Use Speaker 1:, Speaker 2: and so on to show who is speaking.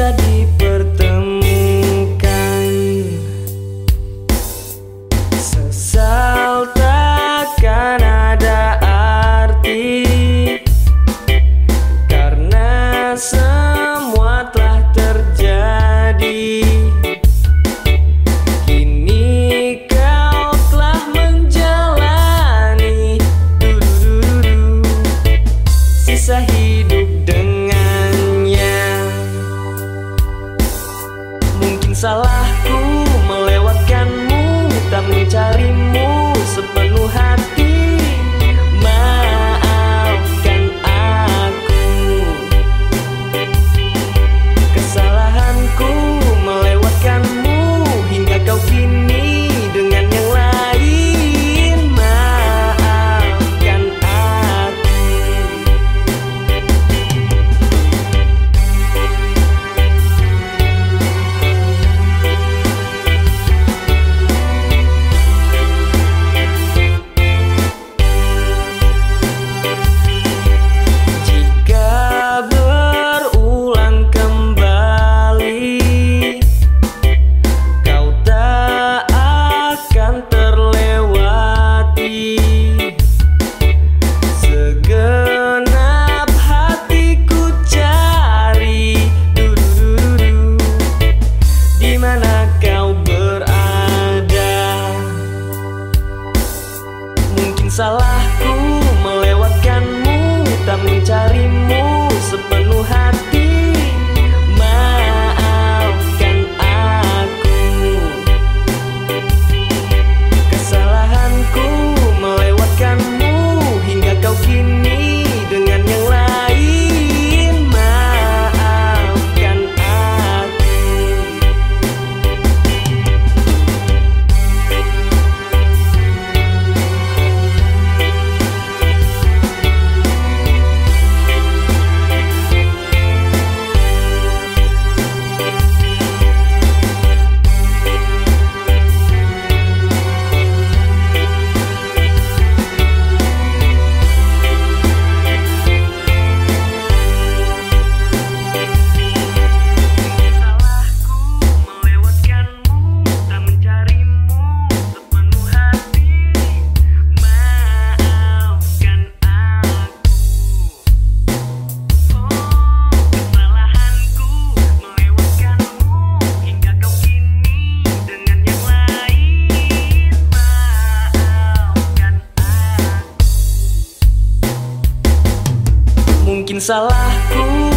Speaker 1: kita dipertemukan. Sesal takkan ada arti. Karena semua telah mencarimu sepenuh hati Mungkin salahku